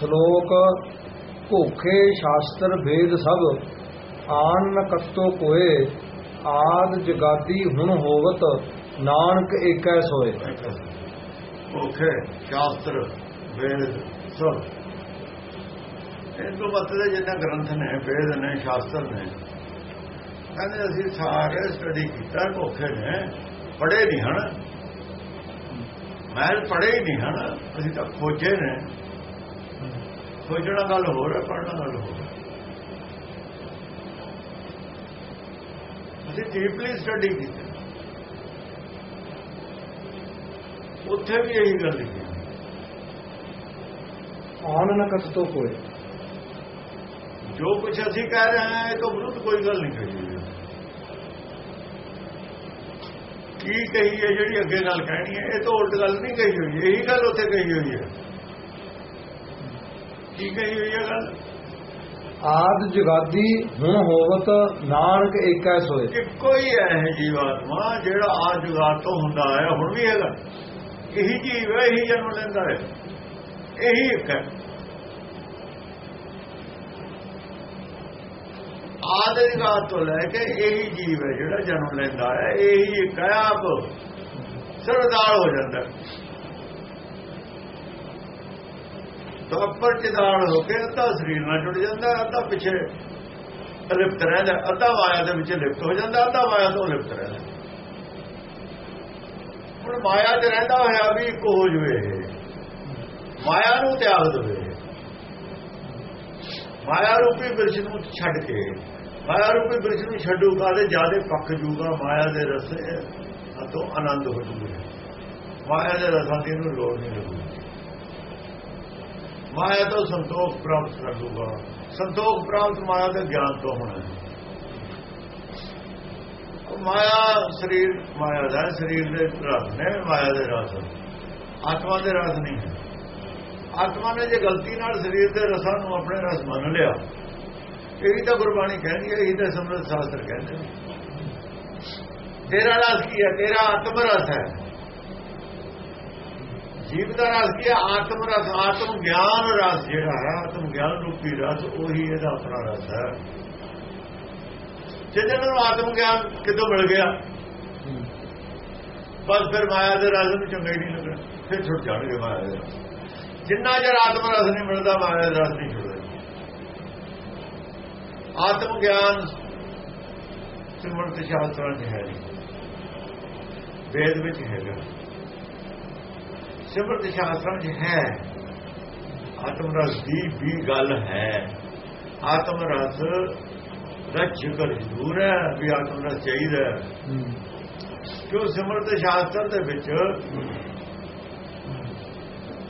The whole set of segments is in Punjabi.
ਸ਼ਲੋਕ, ਭੁਖੇ ਸ਼ਾਸਤਰ ਭੇਦ ਸਭ, ਆਨ ਨ ਕੋਏ, ਆਦ ਜਗਾਦੀ ਹੁਣ ਹੋਵਤ, ਨਾਨਕ ਏਕੈ ਸੋਏ। ਓਕੇ ਸ਼ਾਸਤਰ ਵੇਦ ਸਭ। ਇਹ ਤੋਂ ਮਤਲਬ ਜਿੰਨਾ ਗ੍ਰੰਥ ਨੇ, ਵੇਦ ਨੇ, ਸ਼ਾਸਤਰ ਨੇ, ਕਹਿੰਦੇ ਅਸੀਂ ਸਾਰੇ ਸਟੱਡੀ ਕੀਤਾ ਧੋਖੇ ਨੇ ਪੜੇ ਨਹੀਂ ਹਨ। ਮੈਂ ਪੜ੍ਹੇ ਹੀ ਨਹੀਂ ਹਨ, ਅਸੀਂ ਤਾਂ ਖੋਜੇ ਨੇ। ਖੋਜਣਾ ਗੱਲ ਹੋਰ ਹੈ ਪੜ੍ਹਨਾ ਗੱਲ ਹੋਰ ਹੈ ਅਸੀਂ ਡੀਪਲੀ ਸਟੱਡੀ ਕੀਤੀ ਉੱਥੇ ਵੀ ਇਹੀ ਗੱਲ ਲਿਖੀ ਹੈ। ਆਨ ਨ ਕਤੋ ਕੋਏ ਜੋ ਕੁਝ ਅਸੀਂ ਕਹਿ ਰਹੇ ਹਾਂ ਇਹ ਤੋਂ ਵਿਰੁੱਧ ਕੋਈ ਗੱਲ ਨਹੀਂ ਕਹੀ। ਕੀ ਕਹੀ ਹੈ ਜਿਹੜੀ ਅੱਗੇ ਗੱਲ ਕਹਿਣੀ ਹੈ ਇਹ ਤਾਂ ਉਲਟ ਗੱਲ ਨਹੀਂ ਕਹੀ ਹੋਈ ਇਹੀ ਗੱਲ ਉੱਥੇ ਕਹੀ ਹੋਈ ਹੈ ਕੀ ਕਹੀ ਹੋਈ ਹੈ ਗੱਲ ਆਦ ਜਗਾਦੀ ਹੁਣ ਹੋਵਤ ਨਾਨਕ ਏਕੈ ਸੋਏ। ਕਿ ਕੋਈ ਹੈ ਜੀਵਾਤਮਾ ਜਿਹੜਾ ਆ ਜੁਗਾਤ ਤੋਂ ਹੁੰਦਾ ਹੈ ਹੁਣ ਵੀ ਹੈਗਾ। ਇਹੀ ਜੀਵ ਹੈ ਇਹੀ ਜਨਮ ਲੈਂਦਾ ਹੈ। ਇਹੀ ਇੱਕ ਹੈ। ਆਦੇ ਜੁਗਾਤ ਤੋਂ ਲੈ ਕੇ ਇਹੀ ਜੀਵ ਹੈ ਜਿਹੜਾ ਜਨਮ ਲੈਂਦਾ ਹੈ ਇਹੀ ਇੱਕ ਹੈ ਆਪ ਸਰਦਾਰ ਹੋ ਜਾਂਦਾ ਹੈ। ਤਾਂ ਅੱਪਰ ਹੋ ਕੇ ਅੱਧਾ ਸਰੀਰ ਨਾਲ ਜੁੜ ਜਾਂਦਾ, ਅੱਧਾ ਪਿੱਛੇ ਲਿਪਤ ਰਹਿੰਦਾ, ਅੱਧਾ ਮਾਇਆ ਦੇ ਵਿੱਚ ਲਿਪਤ ਹੋ ਜਾਂਦਾ, ਅੱਧਾ ਮਾਇਆ ਤੋਂ ਲਿਪਤ ਰਹਿੰਦਾ। ਹੁਣ ਮਾਇਆ 'ਚ ਰਹਿੰਦਾ ਹੋਇਆ ਵੀ ਇੱਕ ਹੋ ਜਵੇ। ਮਾਇਆ ਨੂੰ ਤਿਆਗ ਦੇਵੇ। ਮਾਇਆ ਰੂਪੀ ਬਿਰਸ਼ ਨੂੰ ਛੱਡ ਕੇ, ਮਾਇਆ ਰੂਪੀ ਬਿਰਸ਼ ਨੂੰ ਛੱਡੂਗਾ ਤੇ ਜਿਆਦੇ ਪੱਕ ਜੂਗਾ, ਮਾਇਆ ਦੇ ਰਸੇ ਤੋਂ ਆਨੰਦ ਹੋ ਜੂਗਾ। ਮਾਇਆ ਦੇ ਰਸਾਂ ਦੀ ਇਹਨੂੰ ਲੋੜ ਨਹੀਂ ਲੱਗੂਗੀ ਮਾਇਆ ਤੋਂ ਸੰਤੋਖ ਪ੍ਰਾਪਤ ਕਰ ਲੂਗਾ ਸੰਤੋਖ ਪ੍ਰਾਪਤ ਮਾਇਆ ਦੇ ਗਿਆਨ ਤੋਂ ਹੋਣਾ ਮਾਇਆ ਸਰੀਰ, ਮਾਇਆ ਦਾ ਸਰੀਰ ਦੇ ਰਸ ਨੇ, ਮਾਇਆ ਦੇ ਰਸ ਆਤਮਾ ਦੇ ਰਸ ਨਹੀਂ ਹੈ। ਆਤਮਾ ਨੇ ਜੇ ਗਲਤੀ ਨਾਲ ਸਰੀਰ ਦੇ ਰਸਾਂ ਨੂੰ ਆਪਣੇ ਰਸ ਮੰਨ ਲਿਆ, ਇਹੀ ਤਾਂ ਗੁਰਬਾਣੀ ਕਹਿੰਦੀ ਹੈ, ਇਹੀ ਤਾਂ ਸਮਰਥ ਸ਼ਾਸਤਰ ਕਹਿੰਦੇ ਤੇਰਾ ਰਸ ਕੀ ਹੈ? ਤੇਰਾ ਆਤਮ ਰਸ ਹੈ। ਜੀਵ ਦਾ ਰਸ ਕੀ ਹੈ? ਆਤਮ ਰਸ, ਆਤਮ ਗਿਆਨ ਰਸ ਜਿਹੜਾ ਹੈ, ਆਤਮ ਗਿਆਨ ਰੂਪੀ ਰਸ, ਉਹੀ ਇਹਦਾ ਆਪਣਾ ਰਸ ਹੈ। ਜੇ ਜਿਹਨਾਂ ਨੂੰ ਆਤਮ ਗਿਆਨ ਕਿਦੋਂ ਮਿਲ ਗਿਆ? ਬਸ ਫਿਰ ਮਾਇਆ ਦੇ ਰਸ ਨੂੰ ਚੰਗੇ ਨਹੀਂ ਲੱਗਣਾ, ਫਿਰ ਛੁੱਟ ਜਾਣਗੇ ਮਾਇਆ ਦੇ ਰਸ। ਜਿੰਨਾ ਚਿਰ ਆਤਮ ਰਸ ਨਹੀਂ ਮਿਲਦਾ, ਮਾਇਆ ਦੇ ਰਸ ਨਹੀਂ ਛੁੱਟਦਾ। ਆਤਮ ਗਿਆਨ ਸਿਮਰਤ ਸ਼ਾਸਤਰਾਂ 'ਚ ਹੈ ਨਹੀਂ। ਵੇਦ ਵਿੱਚ ਹੈਗਾ। ਸਿਮਰਤ ਸ਼ਾਸਤਰਾਂ 'ਚ ਹੈ। ਆਤਮ ਰਸ ਦੀ ਵੀ ਗੱਲ ਹੈ। ਆਤਮ ਰਸ ਦਾ ਜ਼ਿਕਰ ਜ਼ਰੂਰ ਹੈ ਵੀ ਆਤਮ ਰਸ ਚਾਹੀਦਾ ਕਿਉਂ ਸਿਮਰਤ ਸ਼ਾਸਤਰ ਦੇ ਵਿੱਚ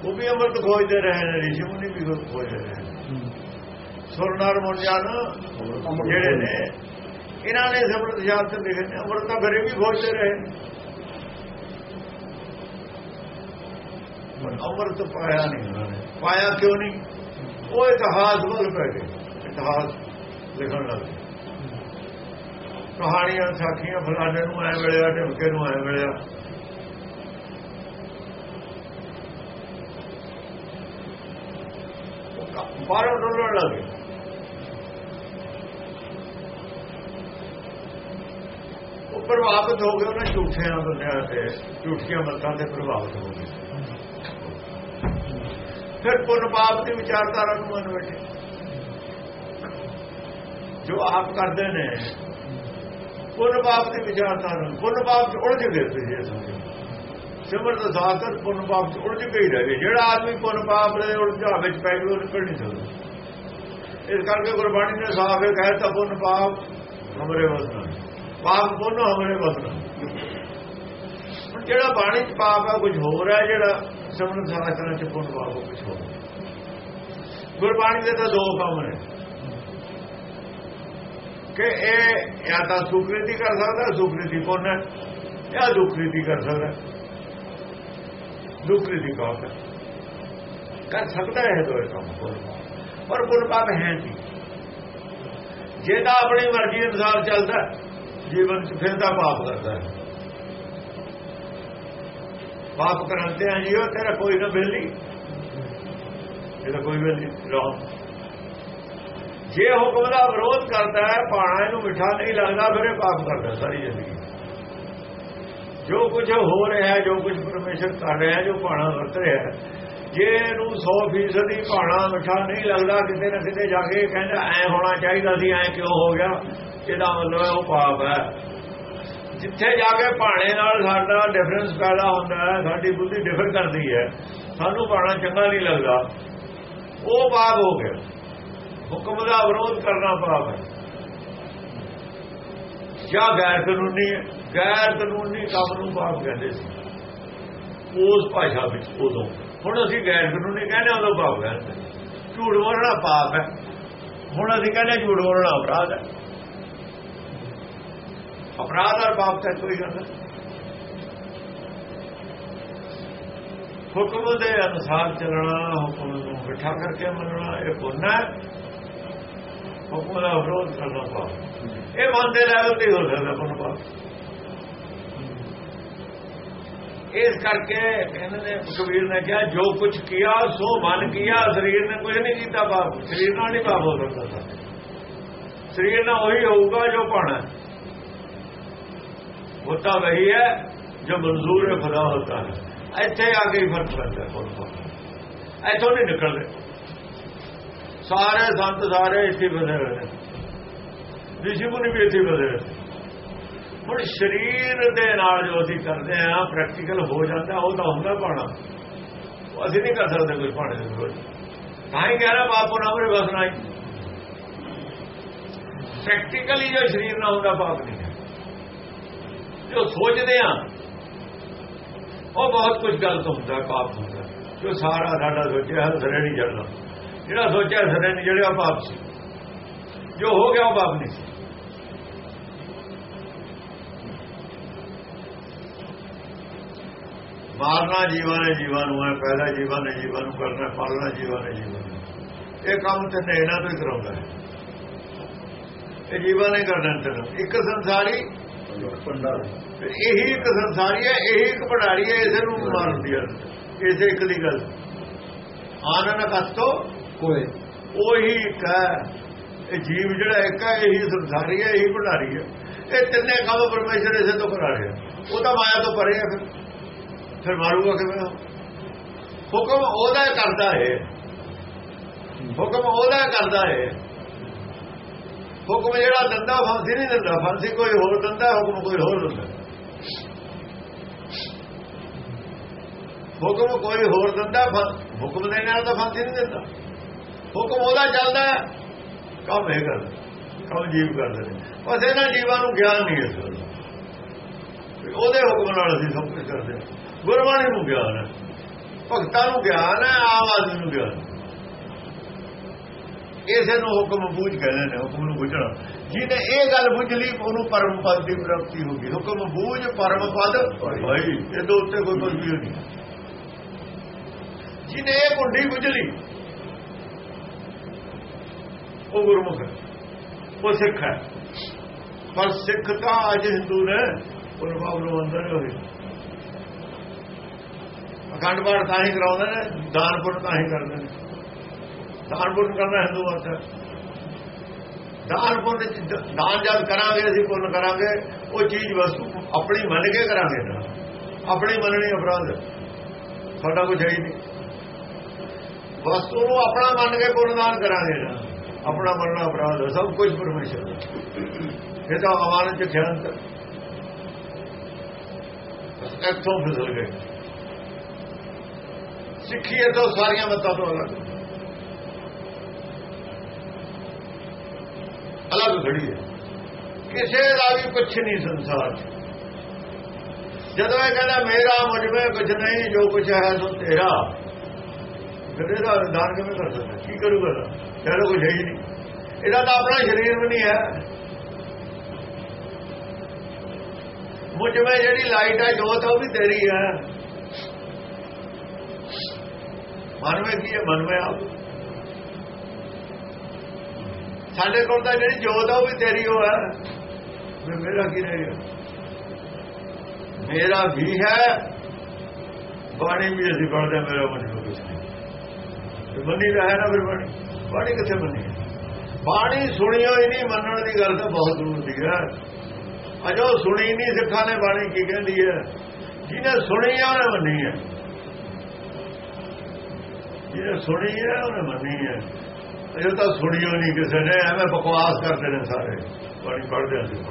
ਉਹ ਵੀ ਅਮਰਤ ਖੋਜਦੇ ਰਹੇ ਨੇ, ਰਿਸ਼ੀ ਮੁਨੀ ਵੀ ਖੋਜਦੇ ਰਹੇ ਨੇ। ਸੁਰਨਾਰ ਮੁਰਜਾਨ ਜਿਹੜੇ ਨੇ, ਇਹਨਾਂ ਨੇ ਸਿਮਰਤ ਸ਼ਾਸਤਰ ਲਿਖੇ ਨੇ ਅਮਰਤ ਤਾਂ ਘਰੇ ਵੀ ਖੋਜਦੇ ਰਹੇ। ਅਮਰਤ ਪਾਇਆ ਨਹੀਂ ਉਹਨਾਂ ਨੇ। ਪਾਇਆ ਕਿਉਂ ਨਹੀਂ? ਉਹ ਇਤਿਹਾਸ ਵੱਲ ਪੈ ਗਏ। ਇਤਿਹਾਸ ਲਿਖਣ ਲੱਗ ਗਏ। ਕਹਾਣੀਆਂ ਸਾਖੀਆਂ ਫਲਾਣੇ ਨੂੰ ਐ ਮਿਲਿਆ, ਢਿਮਕੇ ਨੂੰ ਐ ਮਿਲਿਆ। ਬਾਹਰੋਂ ਡੋਲਣ ਲੱਗੇ ਉਹ ਪ੍ਰਭਾਵਿਤ ਹੋ ਗਏ ਉਹਨਾਂ ਝੂਠਿਆਂ ਬੰਦਿਆਂ ਤੇ, ਝੂਠੀਆਂ ਮੱਤਾਂ ਤੇ ਪ੍ਰਭਾਵਿਤ ਹੋ ਗਏ। ਫਿਰ ਪੁੰਨ ਪਾਪ ਦੀ ਵਿਚਾਰਧਾਰਾ ਨੂੰ ਮਨ ਬੈਠੇ। ਜੋ ਆਪ ਕਰਦੇ ਨੇ, ਪੁੰਨ ਪਾਪ ਦੀ ਵਿਚਾਰਧਾਰਾ ਪੁੰਨ ਪਾਪ ਚ ਉਲਝ ਗਏ ਤੁਸੀਂ ਇਹ ਸਮਝੋ ਸਿਮਰਤ ਸਾਸਰ ਪੁੰਨ ਪਾਪ ਚ ਉਲਝ ਕੇ ਹੀ ਰਹਿ ਗਏ। ਜਿਹੜਾ ਆਦਮੀ ਪੁੰਨ ਪਾਪ ਦੇ ਉਲਝਾ ਵਿੱਚ ਪੈ ਗਿਆ, ਉਹ ਨਿਕਲ ਨਹੀਂ ਸਕਦਾ। ਇਸ ਕਰਕੇ ਗੁਰਬਾਣੀ ਨੇ ਸਾਫ਼ ਇਹ ਕਹਿਤਾ ਪੁੰਨ ਪਾਪ ਹਮਰੇ ਵਸਨਾ ਪਾਪ ਪੁੰਨ ਹਮਰੇ ਵਸਨਾ ਜਿਹੜਾ ਬਾਣੀ ਚ ਪਾਪ ਆ, ਕੁਝ ਹੋਰ ਹੈ ਜਿਹੜਾ ਸਿਮਰਤ ਸਾਸਰਾਂ ਚ ਪੁੰਨ ਪਾਪ ਕੁਝ ਹੋਰ ਗੁਰਬਾਣੀ ਦੇ ਤਾਂ ਦੋ ਕੰਮ ਨੇ। ਕਿ ਇਹ ਜਾਂ ਤਾਂ ਸੁਕ੍ਰਿਤੀ ਕਰ ਸਕਦਾ ਸੁਕ੍ਰਿਤੀ ਪੁੰਨ ਹੈ, ਜਾਂ ਦੁਕ੍ਰਿਤੀ ਕਰ ਸਕਦਾ ਦੁਕ੍ਰਿਤੀ ਹੈ? ਕਰ ਸਕਦਾ ਹੈ ਦੋਏ ਕੰਮ ਪੁੰਨ ਪਾਪ ਪਰ ਪੁੰਨ ਪਾਪ ਹੈ ਨਹੀਂ। ਜੇ ਤਾਂ ਆਪਣੀ ਮਰਜ਼ੀ ਅਨੁਸਾਰ ਚੱਲਦਾ ਜੀਵਨ ਚ ਫਿਰ ਤਾਂ ਪਾਪ ਕਰਦਾ ਹੈ। ਪਾਪ ਕਰਾਂਦੇ ਆ ਜੀ, ਉਹ ਤੇਰਾ ਕੋਈ ਨਾ ਬਿੱਲੀ ਇਹ ਕੋਈ ਵੀ ਨਹੀਂ ਰੋਹ ਜੇ ਹੁਕਮ ਦਾ ਵਿਰੋਧ ਕਰਦਾ ਹੈ ਪਾਣਾ ਇਹਨੂੰ ਮਿੱਠਾ ਨਹੀਂ ਲੱਗਦਾ, ਫਿਰ ਇਹ ਪਾਪ ਕਰਦਾ ਸਾਰੀ ਜ਼ਿੰਦਗੀ। ਜੋ ਕੁਝ ਹੋ ਰਿਹਾ ਹੈ, ਜੋ ਕੁਝ ਪਰਮੇਸ਼ਰ ਕਰ ਰਿਹਾ ਹੈ, ਜੋ ਪਾਣਾ ਵਰਤ ਰਿਹਾ ਹੈ, ਜੇ ਇਹਨੂੰ 100% ਹੀ ਪਾਣਾ ਮਿੱਠਾ ਨਹੀਂ ਲੱਗਦਾ, ਕਿਤੇ ਨਾ ਕਿਤੇ ਜਾ ਕੇ ਕਹਿੰਦਾ, ਐ ਹੋਣਾ ਚਾਹੀਦਾ ਸੀ, ਐ ਕਿਉਂ ਹੋ ਗਿਆ? ਇਹਦਾ ਮਤਲਬ ਹੈ ਉਹ ਪਾਪ ਹੈ। ਜਿੱਥੇ ਜਾ ਕੇ ਭਾਣੇ ਨਾਲ ਸਾਡਾ ਡਿਫਰੈਂਸ ਪੈਦਾ ਹੁੰਦਾ ਹੈ, ਸਾਡੀ ਬੁੱਧੀ ਡਿਫਰ ਕਰਦੀ ਹੈ, ਸਾਨੂੰ ਭਾਣਾ ਚੰਗਾ ਨਹੀਂ ਲੱਗਦਾ। ਉਹ ਪਾਪ ਹੋ ਗਿਆ। ਹੁਕਮ ਦਾ ਵਿਰੋਧ ਕਰਨਾ ਪਾਪ ਹੈ। ਜਾਂ ਗੈਰ ਕਾਨੂੰਨੀ ਗੈਰ ਕਾਨੂੰਨੀ ਕੰਮ ਨੂੰ ਪਾਪ ਕਹਿੰਦੇ ਸੀ। ਉਸ ਭਾਸ਼ਾ ਵਿੱਚ ਉਦੋਂ। ਹੁਣ ਅਸੀਂ ਗੈਰ ਕਾਨੂੰਨੀ ਕਹਿੰਦੇ ਉਦੋਂ ਪਾਪ ਕਹਿੰਦੇ ਝੂਠ ਬੋਲਣਾ ਪਾਪ ਹੈ। ਹੁਣ ਅਸੀਂ ਕਹਿੰਦੇ ਝੂਠ ਬੋਲਣਾ ਅਪਰਾਧ ਹੈ। ਅਪਰਾਧ ਔਰ ਪਾਪ ਤਾਂ ਕੋਈ ਗੱਲ ਹੁਕਮ ਦੇ ਅਨੁਸਾਰ ਚੱਲਣਾ, ਹੁਕਮ ਨੂੰ ਇਕੱਠਾ ਕਰਕੇ ਮੰਨਣਾ, ਇਹ ਪੁੰਨ ਹੈ। ਹੁਕਮ ਦਾ ਵਿਰੋਧ ਕਰਨਾ ਪਾਪ। ਇਹ ਮਨ ਦੇ ਲੈਵਲ ਤੇ ਹੋ ਸਕਦਾ ਪੁੰਨ ਪਾਪ। ਇਸ ਕਰਕੇ ਇਹਨਾਂ ਨੇ ਕਬੀਰ ਨੇ ਕਿਹਾ, ਜੋ ਕੁਝ ਕੀਤਾ ਸੋ ਮਨ ਕੀਤਾ ਸਰੀਰ ਨੇ ਕੁਝ ਨਹੀਂ ਕੀਤਾ ਪਾਪ। ਸਰੀਰ ਨਾਲ ਨਹੀਂ ਪਾਪ ਹੋ ਸਕਦਾ। ਸਰੀਰ ਨਾਲ ਉਹੀ ਹੋਊਗਾ ਜੋ ਪਾਣਾ ਹੋਤਾ ਵਹੀ ਹੈ ਜੋ ਮਨਜ਼ੂਰ ਹੈ ਖੁਦਾ ਹੋਤਾ ਹੈ ਇੱਥੇ ਆ ਕੇ ਫ਼ਰਕ ਪੈਂਦਾ ਕੋਲ ਇੱਥੋਂ ਨਹੀਂ ਨਿਕਲਦੇ ਸਾਰੇ ਸੰਤ ਸਾਰੇ ਇੱਥੇ ਬਸੇ ਹੋਏ ਨੇ ਰਿਸ਼ੀ ਮੁਨੀ ਵੀ ਇੱਥੇ ਬਸੇ ਹੋਏ ਹੁਣ ਸਰੀਰ ਦੇ ਨਾਲ ਜੋ ਅਸੀਂ ਕਰਦੇ ਆ ਪ੍ਰੈਕਟੀਕਲ ਹੋ ਜਾਂਦਾ ਉਹ ਤਾਂ ਹੁੰਦਾ ਪਾਣਾ ਅਸੀਂ ਨਹੀਂ ਕਰ ਸਕਦੇ ਕੋਈ ਪਾਣੇ ਦੇ ਵਿਰੋਧ ਤਾਂ ਹੀ ਕਹਿ ਰਿਹਾ ਬਾਪੂ ਨਾਮਰੇ ਵਸਣਾ ਹੀ ਪ੍ਰੈਕਟੀਕਲੀ ਜੋ ਸਰੀਰ ਨਾਲ ਹੁੰਦਾ ਪਾਪ ਨਹੀਂ ਜੋ ਸੋਚਦੇ ਆ, ਉਹ ਬਹੁਤ ਕੁਝ ਗਲਤ ਹੁੰਦਾ, ਪਾਪ ਹੁੰਦਾ। ਜੋ ਸਾਰਾ ਸਾਡਾ ਸੋਚਿਆ ਹੈ ਸਰੇ ਨਹੀਂ ਜੜਨਾ। ਜਿਹੜਾ ਸੋਚਿਆ, ਸਰੇ ਨਹੀਂ ਜੜਿਆ ਪਾਪ ਸੀ। ਜੋ ਹੋ ਗਿਆ, ਉਹ ਪਾਪ ਨਹੀਂ ਸੀ। ਮਾਰਨਾ ਜੀਵਾਂ ਨੇ ਜੀਵਾਂ ਨੂੰ ਹੈ ਪਹਿਲਾ ਜੀਵਨ ਹੈ ਜੀਵਾਂ ਨੂੰ ਕਰਨਾ, ਪਾਲਣਾ ਜੀਵਨ ਹੈ ਜੀਵਨ ਇਹ ਕੰਮ ਤੇ ਇਹਨਾਂ ਤੋਂ ਹੀ ਕਰਾਉਂਦਾ ਹੈ। ਇਹ ਜੀਵਾਂ ਨੇ ਕਰਨਾ ਤੈਨੂੰ ਇੱਕ ਸੰਸਾਰੀ ਇਹੀ ਇੱਕ ਸੰਸਾਰੀ ਹੈ, ਇਹੀ ਇੱਕ ਭੰਡਾਰੀ ਹੈ, ਇਸੇ ਨੂੰ ਮਾਰਦੀ ਹੈ। ਇਸੇ ਇੱਕ ਦੀ ਗੱਲ। ਆਨੰਦ ਕਤੋ ਕੋਏ। ਉਹੀ ਇੱਕ ਹੈ। ਇਹ ਜੀਵ ਜਿਹੜਾ ਇੱਕ ਹੈ, ਇਹੀ ਸੰਸਾਰੀ ਹੈ, ਇਹੀ ਭੰਡਾਰੀ ਹੈ। ਇਹ ਤਿੰਨੇ ਕੰਮ ਪਰਮੇਸ਼ਰ ਇਸੇ ਤੋਂ ਕਰਾ ਰਿਹਾ ਉਹ ਤਾਂ ਮਾਇਆ ਤੋਂ ਪਰੇ ਹੈ ਫਿਰ। ਫਿਰ ਮਾਰੂਗਾ ਕਿਵੇਂ? ਹੁਕਮ ਉਹਦਾ ਕਰਦਾ ਹੈ ਹੁਕਮ ਉਹਦਾ ਕਰਦਾ ਹੈ ਹੁਕਮ ਜਿਹੜਾ ਦੰਦਾ ਫਾਂਸੀ ਨਹੀਂ ਦਿੰਦਾ, ਫਾਂਸੀ ਕੋਈ ਹੋਰ ਦਿੰਦਾ, ਹੁਕਮ ਕੋਈ ਹੋਰ ਦਿੰਦਾ। ਹੁਕਮ ਕੋਈ ਹੋਰ ਦਿੰਦਾ ਹੁਕਮ ਦੇਣ ਨਾਲ ਤਾਂ ਫਾਂਸੀ ਨਹੀਂ ਦਿੰਦਾ। ਹੁਕਮ ਉਹਦਾ ਚੱਲਦਾ ਕੰਮ ਇਹ ਕਰਦਾ, ਕੰਮ ਜੀਵ ਕਰਦੇ ਨੇ। ਬਸ ਇਹਨਾਂ ਜੀਵਾਂ ਨੂੰ ਗਿਆਨ ਨਹੀਂ ਇਸ ਗੱਲ ਉਹਦੇ ਹੁਕਮ ਨਾਲ ਅਸੀਂ ਸਭ ਕੁਝ ਕਰਦੇ ਹਾਂ। ਗੁਰਬਾਣੀ ਨੂੰ ਗਿਆਨ ਹੈ। ਭਗਤਾਂ ਨੂੰ ਗਿਆਨ ਹੈ, ਆਮ ਆਦਮੀ ਨੂੰ ਗਿਆਨ ਇਸੇ ਨੂੰ ਹੁਕਮ ਬੂਝ ਕਹਿੰਦੇ ਨੇ ਹੁਕਮ ਨੂੰ ਬੁਝਣਾ। ਜਿਹਨੇ ਇਹ ਗੱਲ ਬੁਝ ਲਈ, ਉਹਨੂੰ ਪਰਮ ਪਦ ਦੀ ਪ੍ਰਾਪਤੀ ਹੋ ਗਈ। ਹੁਕਮ ਬੂਝ, ਪਰਮ ਪਦ, ਭਾਈ, ਇਹਦੇ ਉੱਤੇ ਕੋਈ ਕੁਝ ਵੀ ਨਹੀਂ। ਜਿਹਨੇ ਇਹ ਕੁੰਡੀ ਬੁਝ ਲਈ, ਉਹ ਗੁਰਮੁਖ ਹੈ, ਉਹ ਸਿੱਖ ਹੈ। ਪਰ ਸਿੱਖ ਤਾਂ ਅੱਜ ਹਿੰਦੂ ਨੇ ਉਹ ਬਾਬ ਨੂੰ ਅੰਦਰ ਹੋਏ ਅਖੰਡ ਪਾਠ ਤਾਂ ਹੀ ਕਰਾਉਂਦੇ ਨੇ ਦਾਨਪੁਰ ਤਾਂ ਹੀ ਕਰਦੇ ਨੇ। ਦਾਨ ਪੁੰਨ ਕਰਨਾ ਹਿੰਦੂ ਵਰਤ ਦਾਨ ਪੁੰਨ ਦਾਨ ਜਦ ਕਰਾਂਗੇ, ਅਸੀਂ ਪੁੰਨ ਕਰਾਂਗੇ, ਉਹ ਚੀਜ਼ ਵਸਤੂ ਆਪਣੀ ਮੰਨ ਕੇ ਕਰਾਂਗੇ ਨਾ ਆਪਣੀ ਮੰਨਣੀ ਅਪਰਾਧ। ਸਾਡਾ ਕੁਝ ਹੈ ਹੀ ਨਹੀਂ। ਵਸਤੂ ਨੂੰ ਆਪਣਾ ਮੰਨ ਕੇ ਪੁੰਨ ਦਾਨ ਕਰਾਂਗੇ ਨਾ ਆਪਣਾ ਮੰਨਣਾ ਅਪਰਾਧ, ਸਭ ਕੁਝ ਪਰਮੇਸ਼ਰ ਇਹ ਤਾਂ ਅਮਾਨਤ ਚ ਖਿਆਲ ਇੱਥੋਂ ਫਿਸਲ ਗਏ। ਸਿੱਖੀ ਇਹ ਤੋਂ ਸਾਰੀਆਂ ਮਤਾਂ ਤੋਂ ਅਲੱਗ। ਅਲੱਗ ਖੜੀ ਹੈ ਕਿਸੇ ਦਾ ਵੀ ਕੁਛ ਨਹੀਂ ਸੰਸਾਰ 'ਚ। ਜਦੋਂ ਇਹ ਕਹਿੰਦਾ, ਮੇਰਾ ਮੁਝ ਕੁਝ ਨਹੀਂ, ਜੋ ਕੁਝ ਹੈ ਸੋ ਤੇਰਾ। ਫਿਰ ਇਹਦਾ ਦਾਨ ਕਿਵੇਂ ਕਰ ਸਕਦਾ? ਕੀ ਕਰੂਗਾ ਚਲੋ ਕੁਝ ਹੈ ਹੀ ਨਹੀਂ। ਇਹਦਾ ਤਾਂ ਆਪਣਾ ਸਰੀਰ ਵੀ ਨਹੀਂ ਹੈ। ਮੁਝ ਜਿਹੜੀ ਲਾਈਟ ਹੈ ਜੋਤ ਉਹ ਵੀ ਤੇਰੀ ਹੈ। ਮਨ ਵਿੱਚ ਕੀ ਹੈ? ਮਨ ਵਿੱਚ ਆਪ। ਸਾਡੇ ਕੋਲ ਤਾਂ ਜਿਹੜੀ ਜੋਤ ਆ ਉਹ ਵੀ ਤੇਰੀ ਹੋ ਹੈ ਮੇਰਾ ਕੀ ਰਹੇਗਾ ਮੇਰਾ ਵੀ ਹੈ। ਬਾਣੀ ਵੀ ਅਸੀਂ ਪੜਦੇ ਮੇਰਾ ਮਨ ਕੁਝ ਨਹੀਂ। ਤੇ ਮੰਨੀ ਤਾਂ ਹੈ ਨਾ ਫਿਰ ਬਾਣੀ। ਬਾਣੀ ਕਿੱਥੇ ਹੈ? ਬਾਣੀ ਸੁਣੀ ਹੋਈ ਨਹੀਂ ਮੰਨਣ ਦੀ ਗੱਲ ਤਾਂ ਬਹੁਤ ਦੂਰ ਦੀ ਹੈ। ਅਜੋ ਸੁਣੀ ਨਹੀਂ ਸਿੱਖਾਂ ਨੇ ਬਾਣੀ ਕੀ ਕਹਿੰਦੀ ਹੈ? ਜਿਹਨੇ ਸੁਣੀ ਹੈ ਉਹਨੇ ਮੰਨੀ ਹੈ। ਜਿਹਨੇ ਸੁਣੀ ਹੈ ਉਹਨੇ ਮੰਨੀ ਹੈ। ਇਹ ਤਾਂ ਸੁਣੀ ਨਹੀਂ ਕਿਸੇ ਨੇ, ਐਵੇਂ ਬਕਵਾਸ ਕਰਦੇ ਨੇ ਸਾਰੇ। ਬਾਣੀ ਪੜ੍ਹਦੇ ਅਸੀਂ।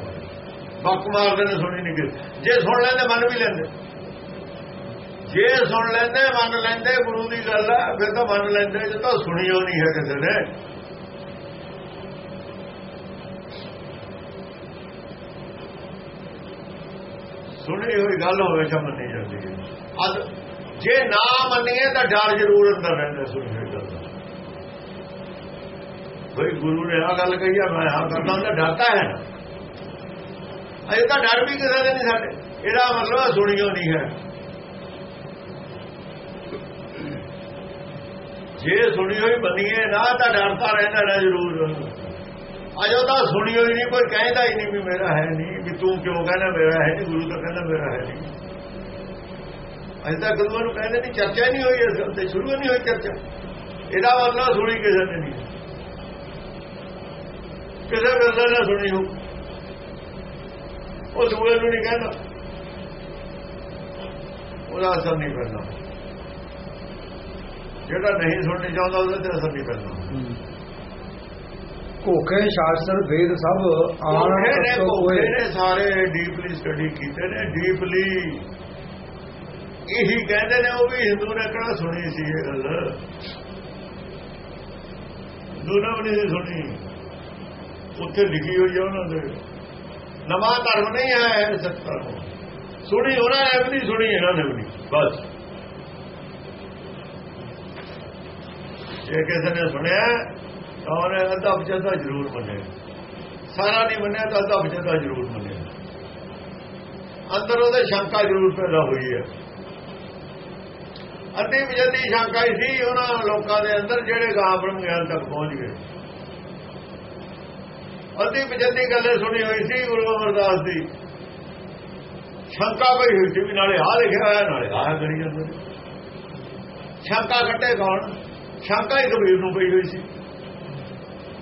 ਬੱਕ ਮਾਰਦੇ ਨੇ, ਸੁਣੀ ਨਹੀਂ ਕਿਸੇ। ਜੇ ਸੁਣ ਲੈਂਦੇ, ਮੰਨ ਵੀ ਲੈਂਦੇ। ਜੇ ਸੁਣ ਲੈਂਦੇ, ਮੰਨ ਲੈਂਦੇ, ਗੁਰੂ ਦੀ ਗੱਲ ਹੈ ਫਿਰ ਤਾਂ ਮੰਨ ਲੈਂਦੇ, ਜੇ ਤਾਂ ਸੁਣੀ ਨਹੀਂ ਹੈ ਕਿਸੇ ਨੇ। ਸੁਣੀ ਹੋਈ ਗੱਲ ਹਮੇਸ਼ਾ ਮੰਨੀ ਜਾਂਦੀ ਹੈ। ਅੱਜ ਜੇ ਨਾ ਮੰਨੀਏ, ਤਾਂ ਡਰ ਜ਼ਰੂਰ ਅੰਦਰ ਰਹਿੰਦਾ ਸੁਣੀ ਹੋਈ ਕੋਈ ਗੁਰੂ ਨੇ ਆ ਗੱਲ ਕਹੀ ਆ, ਮੈਂ ਆ ਕਰਦਾ ਉਹਦਾ ਡਰਤਾ ਹੈ। ਅਜੇ ਤਾਂ ਡਰ ਵੀ ਕਿਸੇ ਦੇ ਨਹੀਂ ਸਾਡੇ। ਇਹਦਾ ਮਤਲਬ ਸੁਣੀਓ ਨਹੀਂ ਹੈ। ਜੇ ਸੁਣੀ ਹੋਈ ਮੰਨੀਏ ਨਾ ਤਾਂ ਡਰਦਾ ਰਹਿੰਦਾ ਨਾ ਜ਼ਰੂਰ। ਅਜੋ ਤਾਂ ਸੁਣੀ ਹੋਈ ਨਹੀਂ, ਕੋਈ ਕਹਿੰਦਾ ਹੀ ਨਹੀਂ ਵੀ ਮੇਰਾ ਹੈ ਨਹੀਂ, ਵੀ ਤੂੰ ਕਿਉਂ ਕਹਿੰਦਾ ਮੇਰਾ ਹੈ ਨਹੀਂ, ਗੁਰੂ ਤਾਂ ਕਹਿੰਦਾ ਮੇਰਾ ਹੈ ਨਹੀਂ। ਅਜੇ ਤਾਂ ਗੁਰੂਆਂ ਨੂੰ ਕਹਿੰਦੇ ਨਹੀਂ ਚਰਚਾ ਹੀ ਨਹੀਂ ਹੋਈ, ਇਸ ਗੱਲ ਤੇ ਸ਼ੁਰੂ ਨਹੀਂ ਹੋਈ ਚਰਚਾ। ਇਹਦਾ ਮਤਲਬ ਸੁਣੀ ਕਿਸੇ ਨੇ ਨਹੀਂ। ਕਿਸੇ ਗੱਲ ਨਾ ਸੁਣੀ ਹੋ ਉਹ ਦੂਏ ਨੂੰ ਨਹੀਂ ਕਹਿੰਦਾ। ਉਹਦਾ ਅਸਰ ਨਹੀਂ ਪੈਂਦਾ। ਜਿਹੜਾ ਨਹੀਂ ਸੁਣਨੀ ਚਾਹੁੰਦਾ ਉਹਦੇ ਤੇ ਅਸਰ ਨਹੀਂ ਪੈਂਦਾ। ਕੋਖੇ ਸ਼ਾਸਤਰ ਵੇਦ ਸਭ ਆਣ ਕੋਏ ਨੇ ਸਾਰੇ ਡੀਪਲੀ ਸਟੱਡੀ ਕੀਤੇ ਨੇ ਡੀਪਲੀ ਇਹੀ ਕਹਿੰਦੇ ਨੇ ਉਹ ਵੀ ਹਿੰਦੂ ਨੇ ਕਿਹੜਾ ਸੁਣੀ ਸੀ ਇਹ ਗੱਲ? ਹਿੰਦੂ ਨੇ ਵੀ ਨਹੀਂ ਸੁਣੀ। ਉੱਥੇ ਲਿਖੀ ਹੋਈ ਹੈ ਉਹਨਾਂ ਦੇ। ਨਵਾਂ ਧਰਮ ਨਹੀਂ ਹੈ ਸੱਤਾ ਸੁਣੀ, ਉਹਨਾਂ ਨੇ ਵੀ ਨਹੀਂ ਸੁਣੀ, ਇਹਨਾਂ ਨੇ ਵੀ ਨਹੀਂ। ਬਸ। ਜੇ ਕਿਸੇ ਨੇ ਸੁਣਿਆ, ਤਾਂ ਉਹਨੇ ਅੱਧਾ ਬਚਦਾ ਜ਼ਰੂਰ ਮੰਨਿਆ। ਸਾਰਾ ਨਹੀਂ ਮੰਨਿਆ, ਤਾਂ ਅੱਧਾ ਬਚਦਾ ਜ਼ਰੂਰ ਮੰਨਿਆ। ਅੰਦਰ ਉਹਦੇ ਸ਼ੰਕਾ ਜ਼ਰੂਰ ਪੈਦਾ ਹੋਈ ਹੈ। ਅੱਧੀ ਬਚਦੀ ਸ਼ੰਕਾ ਹੀ ਸੀ, ਉਹਨਾਂ ਲੋਕਾਂ ਦੇ ਅੰਦਰ ਜਿਹੜੇ ਗਾਬਰਮ ਗਿਆਨ ਤੱਕ ਪਹੁੰਚ ਗਏ। ਅੱਧੀ ਬਚਦੀ ਗੱਲੇ ਸੁਣੀ ਹੋਈ ਸੀ, ਗੁਰੂ ਅਮਰਦਾਸ ਦੀ। ਸ਼ੰਕਾ ਪਈ ਹੋਈ ਸੀ ਵੀ ਨਾਲੇ ਆ ਲਿਖਿਆ ਹੋਇਆ, ਨਾਲੇ ਆਹ ਕਰੀ ਜਾਂਦੇ। ਸ਼ੰਕਾ ਕੱਟੇ ਕੌਣ? ਸ਼ੰਕਾ ਹੀ ਕਬੀਰ ਨੂੰ ਪਈ ਹੋਈ ਸੀ।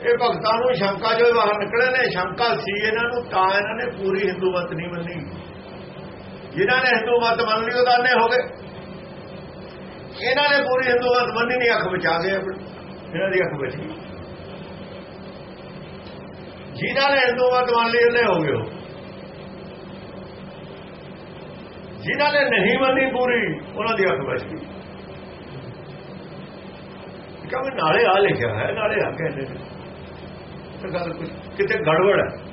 ਇਹ ਭਗਤਾਂ ਨੂੰ ਸ਼ੰਕਾ ਜੋ ਬਾਹਰ ਨਿਕਲੇ ਨੇ, ਸ਼ੰਕਾ ਸੀ ਇਹਨਾਂ ਨੂੰ, ਤਾਂ ਇਹਨਾਂ ਨੇ ਪੂਰੀ ਹਿੰਦੂ ਮਤ ਨਹੀਂ ਮੰਨੀ। ਜਿਨ੍ਹਾਂ ਨੇ ਹਿੰਦੂ ਮਤ ਮੰਨ ਲਈ ਉਹਦਾ ਦਾਨੇ ਹੋ ਗਏ। ਇਹਨਾਂ ਨੇ ਪੂਰੀ ਹਿੰਦੂ ਮਤ ਮੰਨੀ ਨਹੀਂ ਅੱਖ ਬਚਾ ਗਏ ਆਪਣੀ। ਇਹਨਾਂ ਦੀ ਅੱਖ ਬਚ ਗਈ ਜਿਹਨਾਂ ਨੇ ਹਿੰਦੂ ਮਤ ਮੰਨ ਲਈ ਉਹਨੇ ਹੋ ਗਏ ਉਹ। ਜਿਨ੍ਹਾਂ ਨੇ ਨਹੀਂ ਮੰਨੀ ਪੂਰੀ, ਉਹਨਾਂ ਦੀ ਅੱਖ ਬਚ ਗਈ। ਕਿਉਂਕਿ ਨਾਲੇ ਆ ਲਿਖਿਆ ਹੈ ਨਾਲੇ ਆ ਕਹਿੰਦੇ ਨੇ ਗੱਲ ਕੁਛ ਕਿਤੇ ਗੜਬੜ ਹੈ।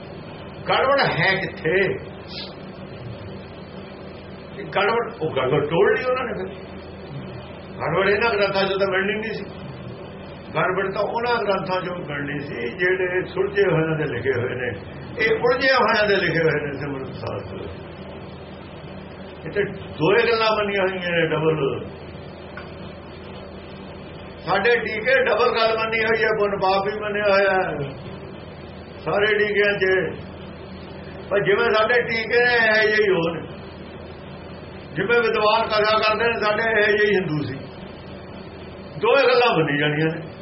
ਗੜਬੜ ਹੈ ਕਿੱਥੇ? ਗੜਬੜ, ਉਹ ਗੜਬੜ ਟੋਲ ਲਈ ਉਹਨਾਂ ਨੇ ਫਿਰ। ਗੜਬੜ ਇਹਨਾਂ ਗ੍ਰੰਥਾਂ 'ਚ ਤਾਂ ਮਿਲਣੀ ਨਹੀਂ ਸੀ। ਗੜਬੜ ਤਾਂ ਉਹਨਾਂ ਗ੍ਰੰਥਾਂ 'ਚੋਂ ਮਿਲਣੀ ਸੀ, ਜਿਹੜੇ ਸੁਲਝੇ ਹੋਇਆਂ ਦੇ ਲਿਖੇ ਹੋਏ ਨੇ। ਇਹ ਉਲਝੇ ਹੋਇਆਂ ਦੇ ਲਿਖੇ ਹੋਏ ਨੇ ਸਿਮਰਤ ਸਾਹਿਬ ਇੱਥੇ ਤੇ ਦੋਏ ਗੱਲਾਂ ਮੰਨੀਆਂ ਹੋਈਆਂ ਨੇ ਡਬਲ ਸਾਡੇ ਟੀਕੇ ਡਬਲ ਗੱਲ ਮੰਨੀ ਹੋਈ ਹੈ ਪੁੰਨ ਪਾਪ ਵੀ ਮੰਨਿਆ ਹੋਇਆ ਸਾਰੇ ਟੀਕਿਆਂ 'ਚ। ਪਰ ਜਿਵੇਂ ਸਾਡੇ ਟੀਕੇ ਨੇ, ਇਹ ਜਿਹੇ ਹੀ ਹੋਣ ਜਿਵੇਂ ਵਿਦਵਾਨ ਕਥਾ ਕਰਦੇ ਨੇ, ਸਾਡੇ ਇਹ ਜਿਹੇ ਹੀ ਹਿੰਦੂ ਸੀ। ਦੋਏ ਗੱਲਾਂ ਮੰਨੀ ਜਾਣੀਆਂ ਨੇ।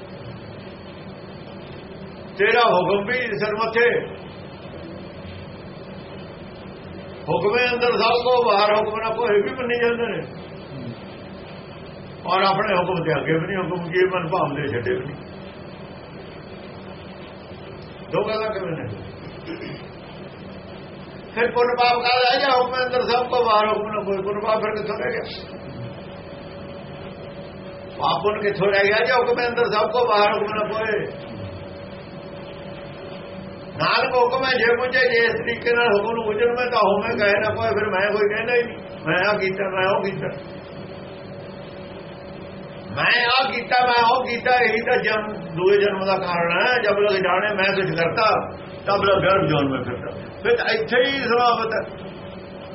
ਤੇਰਾ ਹੁਕਮ ਵੀ ਸਿਰ ਮੱਥੇ। ਹੁਕਮੇ ਅੰਦਰ ਸਭ ਕੋ ਬਾਹਰ ਹੁਕਮ ਨਾ ਕੋਈ ਵੀ ਮੰਨੀ ਜਾਂਦੇ ਨੇ। ਔਰ ਆਪਣੇ ਹੁਕਮ ਦੇ ਅੱਗੇ ਵੀ ਨਹੀਂ ਹੁਕਮ ਕੀ ਮਨ ਭਾਵਦੇ ਛੱਡੇ ਵੀ ਨਹੀਂ। ਦੋ ਗੱਲਾਂ ਕਿਵੇਂ ਨੇ? ਫਿਰ ਪੁੰਨ ਪਾਪ ਕਾ ਰਹਿ ਹੁਕਮ ਅੰਦਰ ਸਭ ਕੋ ਬਾਹਰ ਹੁਕਮ ਨਾ ਕੋਈ? ਪੁੰਨ ਪਾਪ ਫਿਰ ਕਿੱਥੋਂ ਰਹਿ ਗਿਆ? ਪਾਪਨ ਕਿੱਥੋਂ ਰਹਿ ਗਿਆ ਜੇ ਹੁਕਮ ਅੰਦਰ ਸਭ ਕੋ ਬਾਹਰ ਹੁਕਮ ਨਾ ਕੋਈ? ਨਾਨਕ ਹੁਕਮ ਹੈ ਜੇ ਮੁਝੇ ਜੇ ਇਸ ਤਰੀਕੇ ਨਾਲ ਹੁਕਮ ਨੂੰ ਉਜਣ ਮੈਂ ਤਾਂ ਹੋਵੇਂ ਕਹੇ ਨਾ ਕੋਈ ਫਿਰ ਮੈਂ ਕੋਈ ਕਹਿੰਦਾ ਹੀ ਨਹੀਂ। ਮੈਂ ਆ ਕੀਤਾ, ਮੈਂ ਉਹ ਕੀਤਾ। ਮੈਂ ਆ ਕੀਤਾ, ਮੈਂ ਉਹ ਕੀਤਾ, ਇਹੀ ਤਾਂ ਜਨਮ, ਦੂਏ ਜਨਮ ਦਾ ਕਾਰਨ ਹੈ। ਜਦ ਲੋਕ ਜਾਣੇ, ਮੈਂ ਕੁਝ ਕਰਤਾ ਤਬ ਲੋਕ ਗਰਭ ਜੋਨ ਮੈਂ ਫਿਰਦਾ। ਫਿਰ ਇੱਥੇ ਹੀ ਸਮਾਪਤ ਹੈ।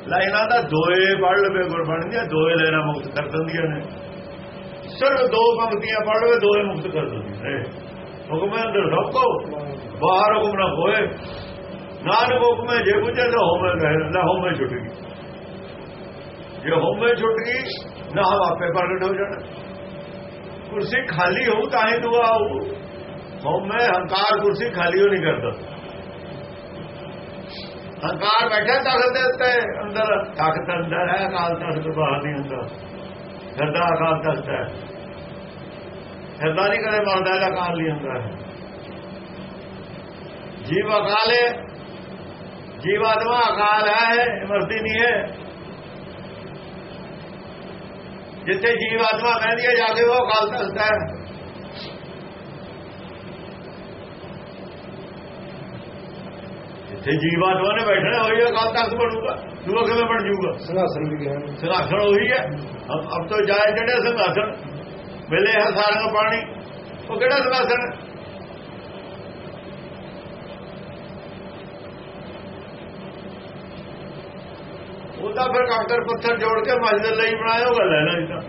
ਲਾਈਨਾਂ ਦਾ ਦੋਏ ਪੜ ਲਵੇ ਗੁਰਬਾਣੀ ਦੋਏ ਲੈਣਾ ਮੁਕਤ ਕਰ ਦਿੰਦੀਆਂ ਨੇ। ਸਿਰਫ ਦੋ ਪੰਕਤੀਆਂ ਪੜ ਲਵੇ, ਦੋਏ ਮੁਕਤ ਕਰ ਦਿੰਦੀਆਂ ਨੇ। ਹੁਕਮ ਅੰਦਰ ਸਭ ਬਾਹਰ ਹੁਕਮ ਨਾ ਹੋਏ। ਨਾਨਕ ਹੁਕਮ ਜੇ ਬੁਝੇ ਤਾਂ ਹੋਵੇ ਕਹੇ ਨਾ ਹੋਵੇ ਛੁੱਟ ਗਈ। ਜੇ ਹੋਵੇ ਛੁੱਟ ਗਈ, ਨਾ ਆਪੇ ਪ੍ਰਗਟ ਹੋ ਜਾਣਾ। ਕੁਰਸੀ ਖਾਲੀ ਹੋਊ, ਤਾਂ ਹੀ ਦੁਆ ਆਊ ਹਉਮੈ ਹੰਕਾਰ ਕੁਰਸੀ ਖਾਲੀ ਹੋ ਨਹੀਂ ਕਰਦਾ। ਹੰਕਾਰ ਬੈਠਾ ਤਾਕਤ ਦੇ ਉੱਤੇ, ਅੰਦਰ ਤਾਕਤ ਅੰਦਰ ਹੈ, ਅਕਾਲ ਤਖਤ ਬਾਹਰ ਨਹੀਂ ਹੁੰਦਾ। ਫਿਰਦਾ ਅਕਾਲ ਤਖਤ ਹੈ। ਫਿਰਦਾ ਨਹੀਂ ਕਦੇ ਮਰਦਾ, ਇਹਦਾ ਕਾਲ ਨਹੀਂ ਹੁੰਦਾ। ਜੀਵ ਅਕਾਲ ਹੈ। ਜੀਵ ਆਤਮਾ ਅਕਾਲ ਹੈ ਮਰਦੀ ਨਹੀਂ ਹੈ। ਜਿੱਥੇ ਜੀਵ ਆਤਮਾ ਬਹਿੰਦੀ ਹੈ ਜਾ ਕੇ ਉਹ ਅਕਾਲ ਤਖਤ ਹੈ। ਜਿੱਥੇ ਜੀਵ ਆਤਮਾ ਨੇ ਬੈਠਣਾ ਹੋਈ ਅਕਾਲ ਤਖਤ ਬਣੂਗਾ। ਦੂਆ ਕਿਵੇਂ ਬਣ ਜਾਊਗਾ? ਸਿੰਘਾਸਨ ਵੀ ਗਿਆ ਸਿੰਘਾਸਣ ਉਹੀ ਹੈ। ਅਬ ਅਬ ਤੋਂ ਜਾਏ ਜਿਹੜੇ ਸਿੰਘਾਸਣ ਮਿਲੇ ਹੈ ਸਾਰਿਆਂ ਪਾਣੀ ਉਹ ਕਿਹੜਾ ਸਿੰਘਾਸਣ ਉਹਦਾ ਫਿਰ ਕੰਕਰ ਪੱਥਰ ਜੋੜ ਕੇ ਮਸਜਿਦ ਲਈ ਬਣਾਇਆ ਉਹ ਗੱਲ ਹੈ ਨਾ ਤਾਂ।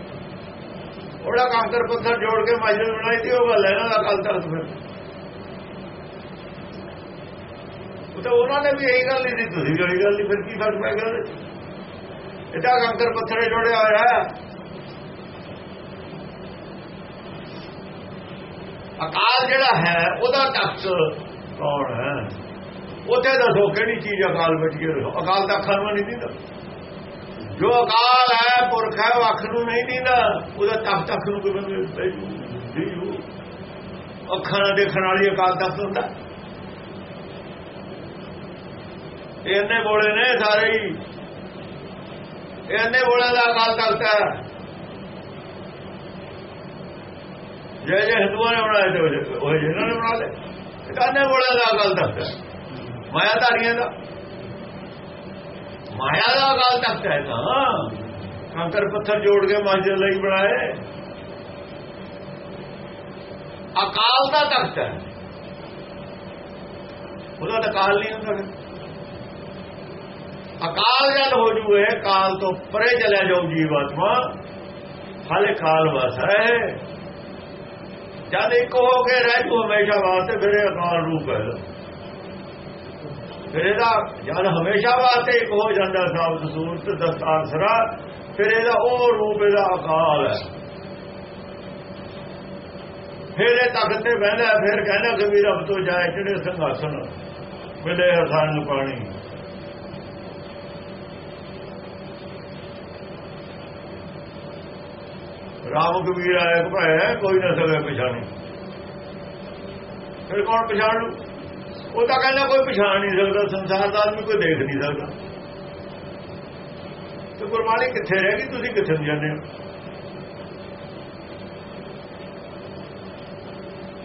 ਉਹਦਾ ਕੰਕਰ ਪੱਥਰ ਜੋੜ ਕੇ ਮਸਜਿਦ ਬਣਾਈ ਸੀ, ਉਹ ਗੱਲ ਹੈ ਨਾ ਦਾ ਕੱਲ ਤੱਕ ਫਿਰ। ਉਹ ਤਾਂ ਉਹਨਾਂ ਨੇ ਵੀ ਇਹੀ ਗੱਲ ਨਹੀਂ ਸੀ ਤੁਸੀਂ ਵੀ ਇਹੀ ਗੱਲ ਨਹੀਂ ਫਿਰ ਕੀ ਫ਼ਰਕ ਪੈ ਗਿਆ ਇਹਦਾ ਕੰਕਰ ਪੱਥਰੇ ਜੋੜਿਆ ਹੋਇਆ ਹੈ। ਅਕਾਲ ਜਿਹੜਾ ਹੈ, ਉਹਦਾ ਤਖਤ ਕੌਣ ਹੈ? ਉੱਥੇ ਦੱਸੋ ਕਿਹੜੀ ਚੀਜ਼ ਅਕਾਲ ਵਿੱਚ ਕੇ ਅਕਾਲ ਦਾ ਅੱਖਾਂ ਨੂੰ ਨਹੀਂ ਦਿੰਦਾ ਜੋ ਅਕਾਲ ਹੈ, ਪੁਰਖ ਹੈ, ਉਹ ਅੱਖ ਨੂੰ ਨਹੀਂ ਦਿੰਦਾ। ਉਹਦਾ ਤਖ ਤਖ ਨੂੰ ਕਿਵੇਂ ਦੇ ਅੱਖਾਂ ਨਾਲ ਦੇਖਣ ਵਾਲੀ ਅਕਾਲ ਤਖਤ ਹੁੰਦਾ। ਇਹ ਇੰਨੇ ਬੋਲੇ ਨੇ ਸਾਰੇ ਹੀ। ਇਹ ਇੰਨੇ ਬੋਲੇ ਦਾ ਅਕਾਲ ਤਖਤ ਹੈ। ਜੇ ਜੇ ਹਿੰਦੂਆਂ ਨੇ ਬਣਾਏ ਤੇ ਉਹ ਜਿਹਨਾਂ ਨੇ ਬਣਾ ਲਏ ਇਹ ਤਾਂ ਬੋਲੇ ਦਾ ਅਕਾਲ ਤਖਤ ਹੈ। ਮਾਇਆ ਧਾਰੀਆਂ ਦਾ ਮਾਇਆ ਦਾ ਅਕਾਲ ਤਖਤ ਹੈ ਤਾਂ। ਕੰਕਰ ਪੱਥਰ ਜੋੜ ਕੇ ਮਸਜਿਦ ਲਈ ਬਣਾਏ। ਅਕਾਲ ਦਾ ਤਖਤ ਹੈ। ਉਹਦਾ ਤਾਂ ਕਾਲ ਨਹੀਂ ਹੁੰਦਾ ਅਕਾਲ ਜਦ ਹੋ ਜੂਏ ਕਾਲ ਤੋਂ ਪਰੇ ਚਲਿਆ ਜਾਊ ਜੀਵਾਤਮਾ। ਹਾਲੇ ਕਾਲ ਵਸਾ ਹੈ। ਜਦ ਇੱਕ ਹੋ ਕੇ ਰਹਿ ਜੂ ਹਮੇਸ਼ਾ ਵਾਸਤੇ ਫਿਰ ਅਕਾਲ ਰੂਪ ਹੈ। ਫਿਰ ਇਹਦਾ ਜਦ ਹਮੇਸ਼ਾ ਵਾਸਤੇ ਇੱਕ ਹੋ ਜਾਂਦਾ ਸਾਬਤ ਸੂਰਤ ਦਸਤਾਰ ਸਰਾ, ਫਿਰ ਇਹਦਾ ਉਹ ਰੂਪ ਇਹਦਾ ਅਕਾਲ ਹੈ। ਫਿਰ ਇਹ ਤਖਤ ਤੇ ਬਹਿੰਦਾ ਫਿਰ ਕਹਿੰਦਾ ਕਬੀਰ ਵੀ ਤੋਂ ਜਾਏ ਜਿਹੜੇ ਸਿੰਘਾਸਣ ਮਿਲੇ ਹਸਾਨ ਨੂੰ ਪਾਣੀ। ਰਾਮ ਕਬੀਰ ਆਇਆ ਭਾਇਆ ਕੋਈ ਨਾ ਸਕੇ ਪਛਾਣੀ। ਫਿਰ ਕੌਣ ਪਛਾਣ ਲੂ? ਉਹ ਤਾਂ ਕਹਿੰਦਾ ਕੋਈ ਪਛਾਣ ਨਹੀਂ ਸਕਦਾ ਸੰਸਾਰ ਦਾ ਆਦਮੀ ਕੋਈ ਦੇਖ ਨਹੀਂ ਸਕਦਾ। ਤੇ ਗੁਰਬਾਣੀ ਕਿੱਥੇ ਰਹਿ ਗਈ? ਤੁਸੀਂ ਕਿੱਥੇ ਜਾਂਦੇ ਹੋ?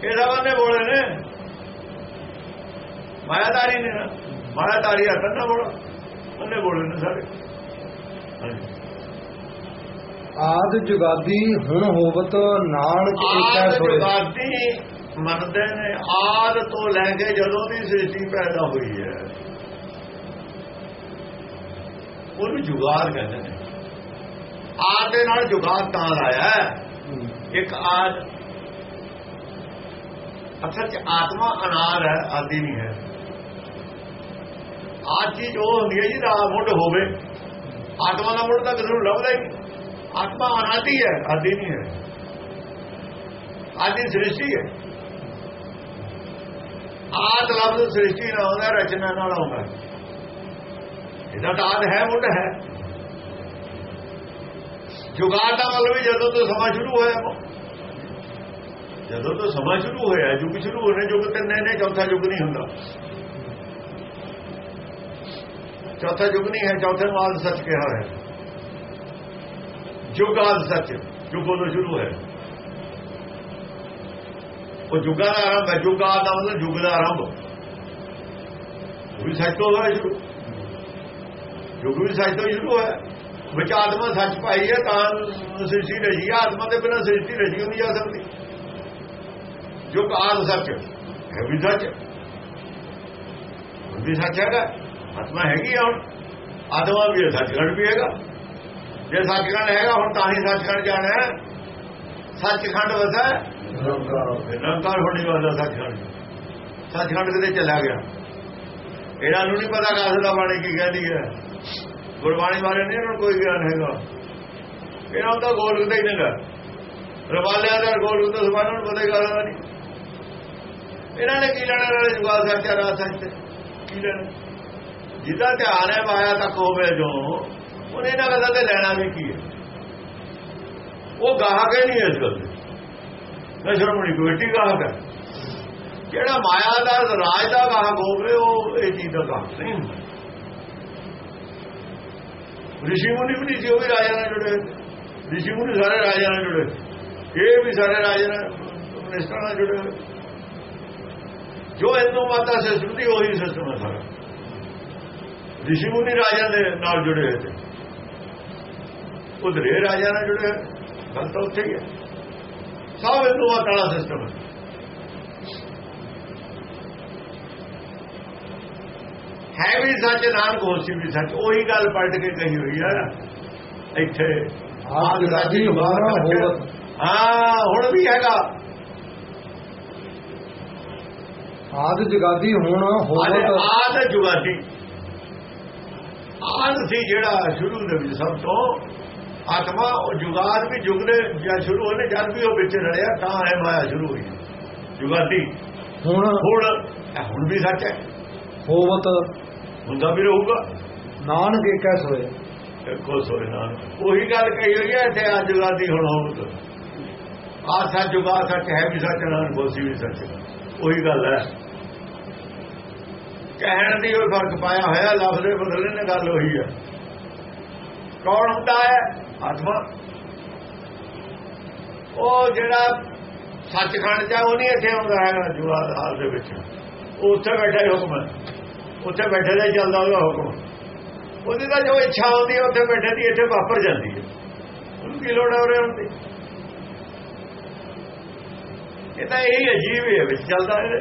ਇਹ ਰਵਾਨੇ ਬੋਲੇ ਨੇ? ਮਾਇਆਦਾਰੀ ਨੇ ਮਾਇਆਦਾਰੀ ਹੱਥ ਨਾ ਬੋਲਾ। ਉਹਨੇ ਬੋਲੇ ਨੇ ਸਾਰੇ। ਆਦ ਜੁਗਾਦੀ ਹੁਣ ਹੋਵਤ ਨਾਨਕ ਏਕੈ ਆਦ ਸੋਏ। ਜੁਗਾਦੀ ਮੰਨਦੇ ਨੇ, ਆਦ ਤੋਂ ਲੈ ਕੇ ਜਦੋਂ ਦੀ ਸ੍ਰਿਸ਼ਟੀ ਪੈਦਾ ਹੋਈ ਹੈ। ਉਹਨੂੰ ਜੁਗਾਦ ਕਹਿੰਦੇ ਨੇ। ਆਦ ਦੇ ਨਾਲ ਜੁਗਾਦ ਤਾਂ ਲਾਇਆ ਇੱਕ ਆਦ, ਅਸਲ ਚ ਆਤਮਾ ਅਨਾਦ ਹੈ, ਆਦੀ ਨਹੀਂ ਹੈ। ਆਦ ਚੀਜ਼ ਉਹ ਹੁੰਦੀ ਹੈ ਜਿਹਦਾ ਮੁੱਢ ਹੋਵੇ। ਆਤਮਾ ਦਾ ਮੁੱਢ ਤਾਂ ਕਿਸੇ ਨੂੰ ਲੱਭਦਾ ਹੀ। ਆਤਮਾ ਅਨਾਦੀ ਹੈ, ਆਦੀ ਨਹੀਂ ਹੈ। ਆਦੀ ਸ੍ਰਿਸ਼ਟੀ ਹੈ। ਆਦ ਲਫ਼ਜ਼ ਸ੍ਰਿਸ਼ਟੀ ਨਾਲ ਆਉਂਦਾ, ਰਚਨਾ ਨਾਲ ਆਉਂਦਾ। ਇਹਦਾ ਤਾਂ ਆਦ ਹੈ, ਮੁੱਢ ਹੈ। ਜੁਗਾੜ ਦਾ ਮਤਲਬ ਵੀ ਜਦੋਂ ਤੋਂ ਸਮਾਂ ਸ਼ੁਰੂ ਹੋਇਆ। ਜਦੋਂ ਤੋਂ ਸਮਾਂ ਸ਼ੁਰੂ ਹੋਇਆ, ਯੁੱਗ ਸ਼ੁਰੂ ਹੋਣੇ ਯੁੱਗ ਤਿੰਨੇ ਨੇ ਚੌਥਾ ਯੁੱਗ ਨਹੀਂ ਹੁੰਦਾ। ਚੌਥਾ ਯੁੱਗ ਨਹੀਂ ਹੈ, ਚੌਥੇ ਮਾਲ ਸੱਚ ਕਿਹਾ ਹੈ ਯੁੱਗ ਆਦ ਸੱਚ, ਯੁੱਗੋਂ ਤੋਂ ਸ਼ੁਰੂ ਹੋਇਆ। ਉਹ ਯੁੱਗਾਂ ਦਾ ਆਰੰਭ ਹੈ ਯੁੱਗ ਆਦ ਦਾ ਮਤਲਬ ਯੁੱਗ ਦਾ ਆਰੰਭ। ਉਹ ਵੀ ਸੱਚ ਤੋਂ ਹੋਇਆ ਸ਼ੁਰੂ। ਯੁੱਗ ਵੀ ਸੱਚ ਤੋਂ ਸ਼ੁਰੂ ਹੋਇਆ। ਵਿੱਚ ਆਤਮਾ ਸੱਚ ਪਾਈ ਹੈ ਤਾਂ ਸ੍ਰਿਸ਼ਟੀ ਰਜੀ ਹੈ। ਆਤਮਾ ਦੇ ਬਿਨਾਂ ਸ੍ਰਿਸ਼ਟੀ ਰਜੀ ਨਹੀਂ ਜਾ ਸਕਦੀ। ਯੁੱਗ ਆਦ ਸੱਚ। ਹੈ ਵੀ ਸੱਚ। ਉਹ ਵੀ ਸੱਚ ਹੈਗਾ। ਆਤਮਾ ਹੈਗੀ ਆ ਹੁਣ। ਆਤਮਾ ਵੀ ਹੈ, ਸੱਚਖੰਡ ਵੀ ਹੈਗਾ। ਜੇ ਸੱਚਖੰਡ ਹੈਗਾ ਹੁਣ ਤਾਂ ਹੀ ਸੱਚਖੰਡ ਜਾਣਾ ਹੈ। ਸੱਚਖੰਡ ਵਸਾ ਨਿਰੰਕਾਰ ਹੋਣੀ ਵਾਲਾ ਸੱਚਖੰਡ। ਸੱਚਖੰਡ ਕਿਤੇ ਚਲਾ ਗਿਆ। ਇਹਨਾਂ ਨੂੰ ਨਹੀਂ ਪਤਾ ਕਾਸ ਦਾ ਬਾਣੀ ਕੀ ਕਹਿੰਦੀ ਹੈ। ਗੁਰਬਾਣੀ ਬਾਰੇ ਨਹੀਂ ਇਹਨਾਂ ਨੂੰ ਕੋਈ ਗਿਆਨ ਹੈਗਾ। ਇਹਨਾਂ ਦਾ ਗੋਲ ਕਿਤੇ ਹੀ ਨਹੀਂਗਾ ਰਵਾਲਿਆਂ ਦਾ ਗੋਲ ਹੁੰਦਾ, ਸਮਾਨਾਂ ਨੂੰ ਪਤਾ ਹੀ ਕਰਦਾ ਨਹੀਂ ਇਹਨਾਂ ਨੇ ਕੀ ਲੈਣਾ ਨਾਲੇ ਜੁਗਾਲ ਸੱਚਾ ਰਾਤ ਸੱਚ ਕੀ ਲੈਣਾ? ਜਿਹਦਾ ਧਿਆਨ ਹੈ ਮਾਇਆ ਤੱਕ ਹੋਵੇ ਜੋ ਉਹਨੇ ਇਹਨਾਂ ਗੱਲਾਂ ਤੇ ਲੈਣਾ ਵੀ ਕੀ ਹੈ? ਉਹ ਗਾਹਕ ਹੀ ਨਹੀਂ ਇਸ ਗੱਲ ਦੇ। ਮੈਂ ਸ਼ਰਮਣੀ ਕਮੇਟੀ ਗਾਹਕ ਹੈ। ਜਿਹੜਾ ਮਾਇਆ ਦਾ, ਰਾਜ ਦਾ ਗਾਹਕ ਹੋਵੇ, ਉਹ ਇਹ ਚੀਜ਼ ਦਾ ਗਾਹਕ ਨਹੀਂ ਹੁੰਦਾ। ਰਿਸ਼ੀ ਮੁਨੀ ਵੀ ਨਹੀਂ ਸੀ, ਉਹ ਵੀ ਰਾਜਾ ਨਾਲ ਜੁੜੇ ਹੋਏ। ਰਿਸ਼ੀ ਮੁਨੀ ਸਾਰੇ ਰਾਜਾ ਨਾਲ ਜੁੜੇ ਇਹ ਵੀ ਸਾਰੇ ਰਾਜਾ ਨਾਲ ਮਿਨਿਸਟਰ ਨਾਲ ਜੁੜੇ ਹੋਏ ਜੋ ਹਿੰਦੂ ਮਾਤਾ ਸਿਸਟਮ ਦੀ ਉਹੀ ਸਿਸਟਮ ਹੈ ਸਾਰਾ। ਰਿਸ਼ੀ ਮੁਨੀ ਰਾਜਾ ਦੇ ਨਾਲ ਜੁੜੇ ਹੋਏ ਤੇ ਉਧਰੇ ਰਾਜਾ ਨਾਲ ਜੁੜੇ ਹੋਏ ਗੱਲ ਤਾਂ ਉੱਥੇ ਹੀ ਹੈ। ਸਭ ਹਿੰਦੂ ਮਾਤਾ ਦਾ ਸਿਸਟਮ ਹੈ। ਹੈ ਵੀ ਸੱਚ ਨਾਨਕ ਹੋਸੀ ਵੀ ਸੱਚ ਉਹੀ ਗੱਲ ਪਲਟ ਕੇ ਕਹੀ ਹੋਈ ਆ। ਇੱਥੇ ਆਪ ਹੋਵਤ ਹਾਂ ਹੁਣ ਵੀ ਹੈਗਾ। ਆਦ ਜਗਾਦੀ ਹੁਣ ਹੋਵਤ ਆਦ ਜੁਗਾਦੀ। ਆਦ ਸੀ ਜਿਹੜਾ ਸ਼ੁਰੂ ਦੇ ਵਿੱਚ ਸਭ ਤੋਂ ਆਤਮਾ ਉਹ ਜੁਗਾਦ ਵੀ ਜੁਗ ਦੇ ਜਾਂ ਸ਼ੁਰੂ ਹੋਣੇ ਜਦ ਵੀ ਉਹ ਵਿੱਚ ਰਲਿਆ ਤਾਂ ਹੈ ਮਾਇਆ ਸ਼ੁਰੂ ਹੋਈ ਜੁਗਾਦੀ। ਹੁਣ ਹੁਣ ਹੁਣ ਵੀ ਸੱਚ ਹੈ। ਹੋਵਤ ਹੁੰਦਾ ਵੀ ਰਹੂਗਾ। ਨਾਨਕ ਏਕੈ ਸੋਏ। ਇੱਕੋ ਸੋਏ ਨਾਲ ਉਹੀ ਗੱਲ ਕਹੀ ਹੋਈ ਹੈ ਇੱਥੇ ਆ ਜੁਗਾਦੀ ਹੁਣ ਹੋਊਗਾ ਆ ਸੱਚ ਜੁਗਾ ਸੱਚ ਹੈ ਵੀ ਸੱਚ ਨਾਲ ਬੋਸੀ ਵੀ ਸੱਚ। ਉਹੀ ਗੱਲ ਹੈ। ਕਹਿਣ ਦੀ ਉਹ ਫ਼ਰਕ ਪਾਇਆ ਹੋਇਆ ਲਫ਼ਜ਼ ਦੇ ਬਦਲੇ ਨੇ ਗੱਲ ਹੋਈ ਹੈ। ਕੌਣ ਹੁੰਦਾ ਹੈ? ਆਤਮਾ। ਉਹ ਜਿਹੜਾ ਸੱਚਖੰਡ ਚ ਉਹ ਨਹੀਂ ਇੱਥੇ ਆਉਂਦਾ ਹੈਗਾ ਜੁਗਾਦ ਹਾਲ ਦੇ ਵਿੱਚ। ਉਹ ਉੱਥੇ ਬੈਠਾ ਹੀ ਹੁਕਮ ਉੱਥੇ ਬੈਠੇ ਦਾ ਚੱਲਦਾ ਉਹਦਾ ਹੁਕਮ। ਉਹਦੀ ਤਾਂ ਜੋ ਇੱਛਾ ਆਉਂਦੀ ਹੈ, ਉੱਥੇ ਬੈਠੇ ਦੀ, ਇੱਥੇ ਵਾਪਰ ਜਾਂਦੀ ਹੈ। ਉਹਨੂੰ ਕੀ ਲੋੜ ਹੈ ਉਰੇ ਹੁੰਦੀ ਇਹ ਤਾਂ ਇਹੀ ਅਜੀਬ ਹੈ ਵਿੱਚ ਚੱਲਦਾ ਹੈ।